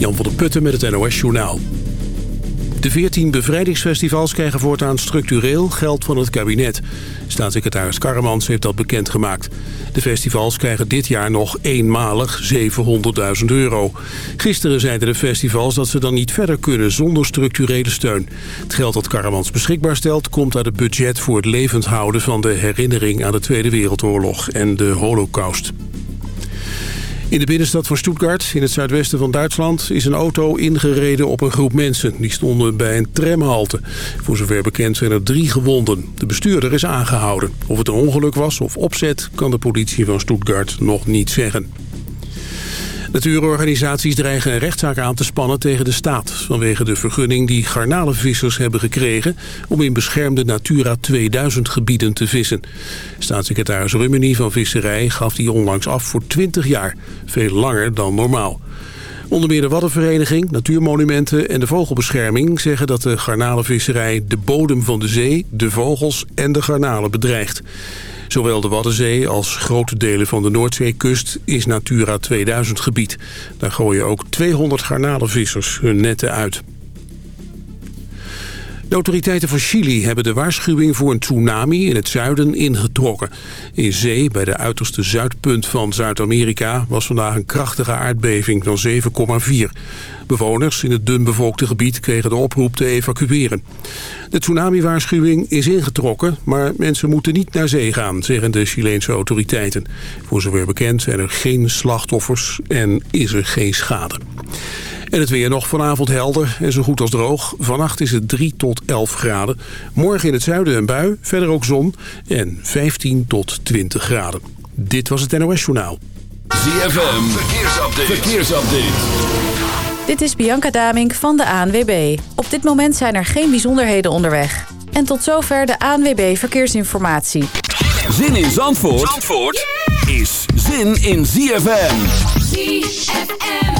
Jan van der Putten met het NOS Journaal. De 14 bevrijdingsfestivals krijgen voortaan structureel geld van het kabinet. Staatssecretaris Karremans heeft dat bekendgemaakt. De festivals krijgen dit jaar nog eenmalig 700.000 euro. Gisteren zeiden de festivals dat ze dan niet verder kunnen zonder structurele steun. Het geld dat Karremans beschikbaar stelt komt uit het budget voor het levend houden van de herinnering aan de Tweede Wereldoorlog en de Holocaust. In de binnenstad van Stuttgart, in het zuidwesten van Duitsland... is een auto ingereden op een groep mensen. Die stonden bij een tramhalte. Voor zover bekend zijn er drie gewonden. De bestuurder is aangehouden. Of het een ongeluk was of opzet... kan de politie van Stuttgart nog niet zeggen. Natuurorganisaties dreigen een rechtszaak aan te spannen tegen de staat... vanwege de vergunning die garnalenvissers hebben gekregen... om in beschermde Natura 2000 gebieden te vissen. Staatssecretaris Rummeny van Visserij gaf die onlangs af voor 20 jaar. Veel langer dan normaal. Onder meer de Waddenvereniging, Natuurmonumenten en de Vogelbescherming zeggen dat de garnalenvisserij de bodem van de zee, de vogels en de garnalen bedreigt. Zowel de Waddenzee als grote delen van de Noordzeekust is Natura 2000 gebied. Daar gooien ook 200 garnalenvissers hun netten uit. De autoriteiten van Chili hebben de waarschuwing voor een tsunami in het zuiden ingetrokken. In zee, bij de uiterste zuidpunt van Zuid-Amerika, was vandaag een krachtige aardbeving van 7,4. Bewoners in het dunbevolkte gebied kregen de oproep te evacueren. De tsunami-waarschuwing is ingetrokken, maar mensen moeten niet naar zee gaan, zeggen de Chileense autoriteiten. Voor zover bekend zijn er geen slachtoffers en is er geen schade. En het weer nog vanavond helder en zo goed als droog. Vannacht is het 3 tot 11 graden. Morgen in het zuiden een bui, verder ook zon en 15 tot 20 graden. Dit was het NOS Journaal. ZFM, verkeersupdate. verkeersupdate. Dit is Bianca Damink van de ANWB. Op dit moment zijn er geen bijzonderheden onderweg. En tot zover de ANWB Verkeersinformatie. Zin in Zandvoort, Zandvoort is zin in ZFM. ZFM.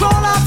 controller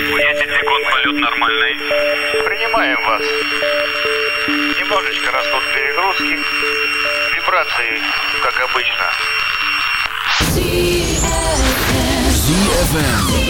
10 секунд, полет нормальный. Принимаем вас. Немножечко растут перегрузки. Вибрации, как обычно. ZFM.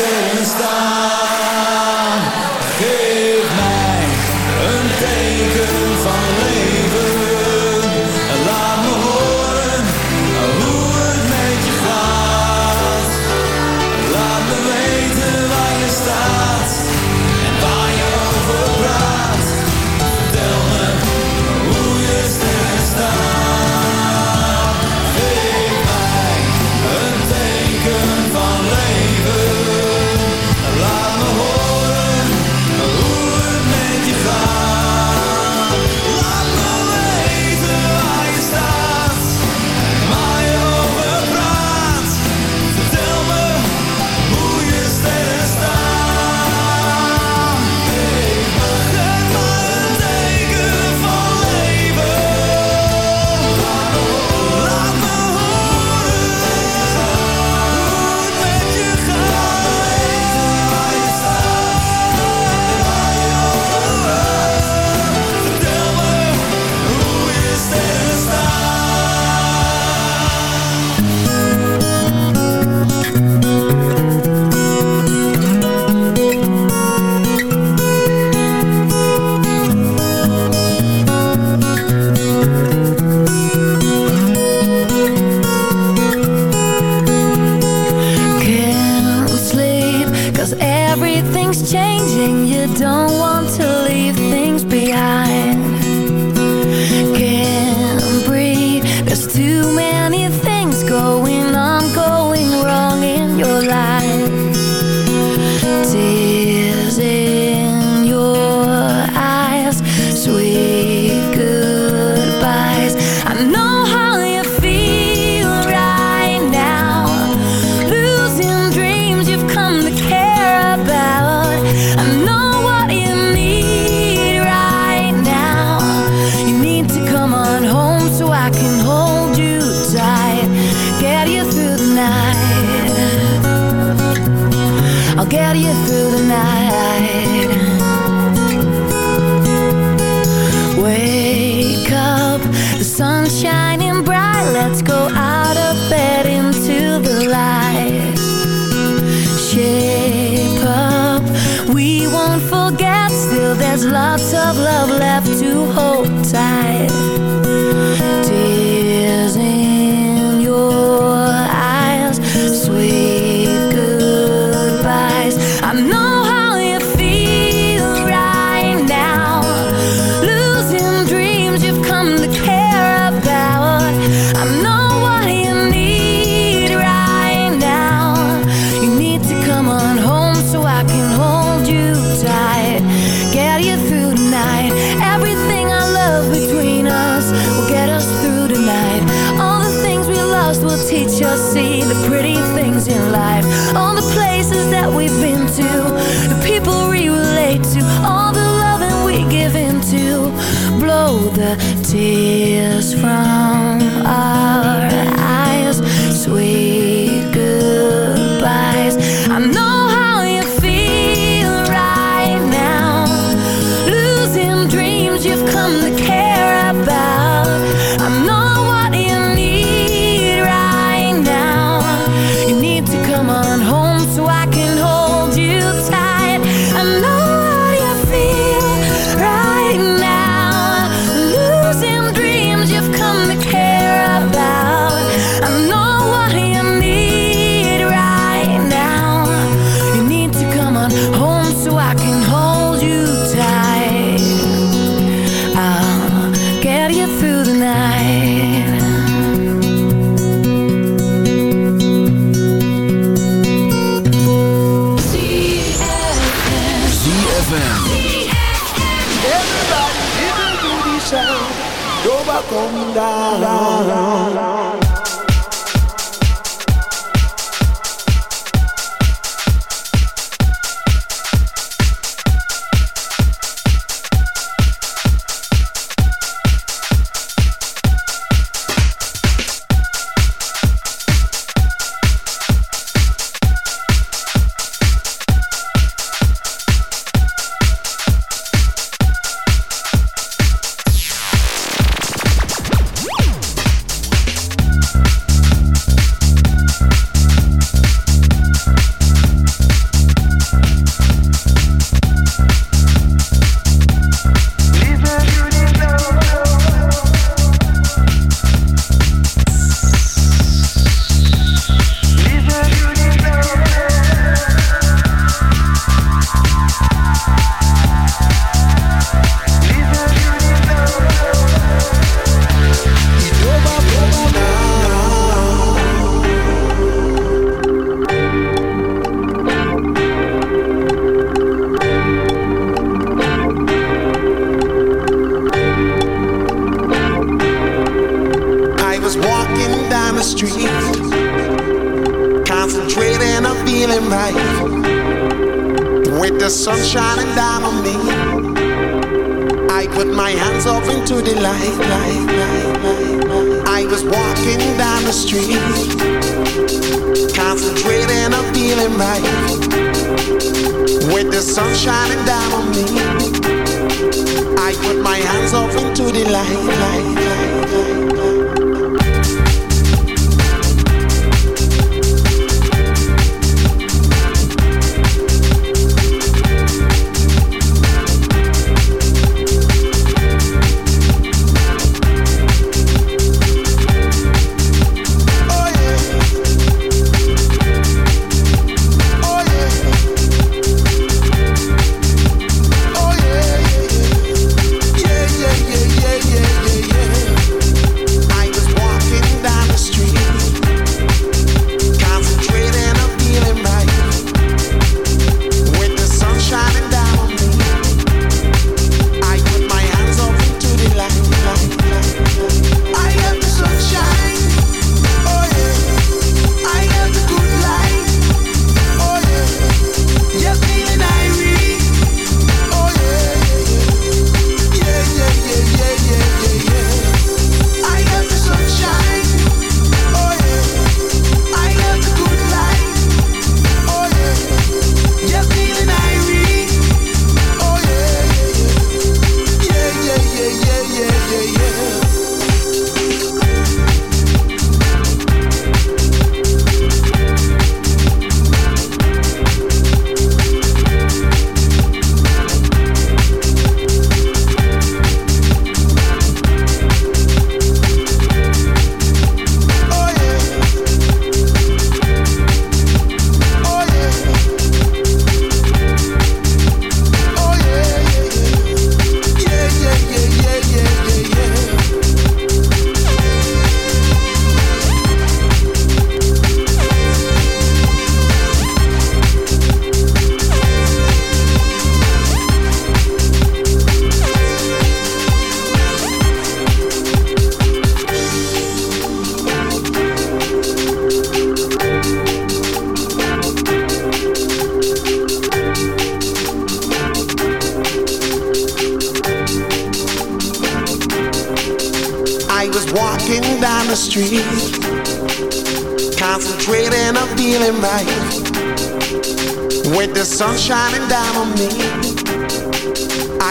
você está.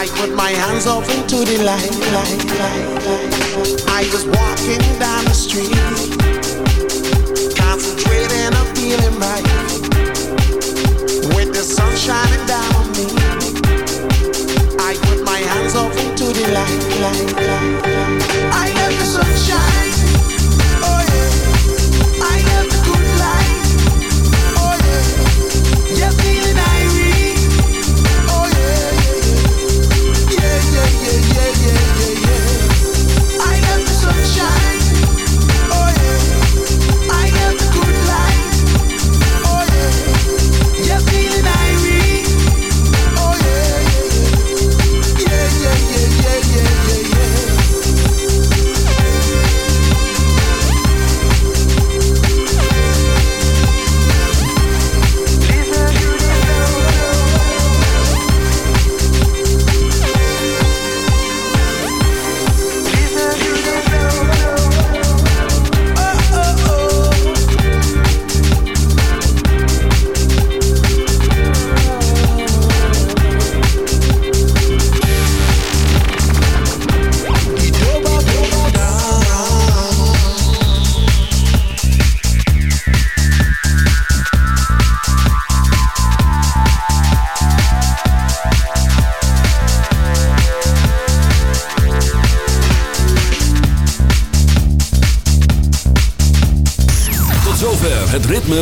I put my hands off into the light, light, light, light. I was walking down the street, concentrating on feeling right.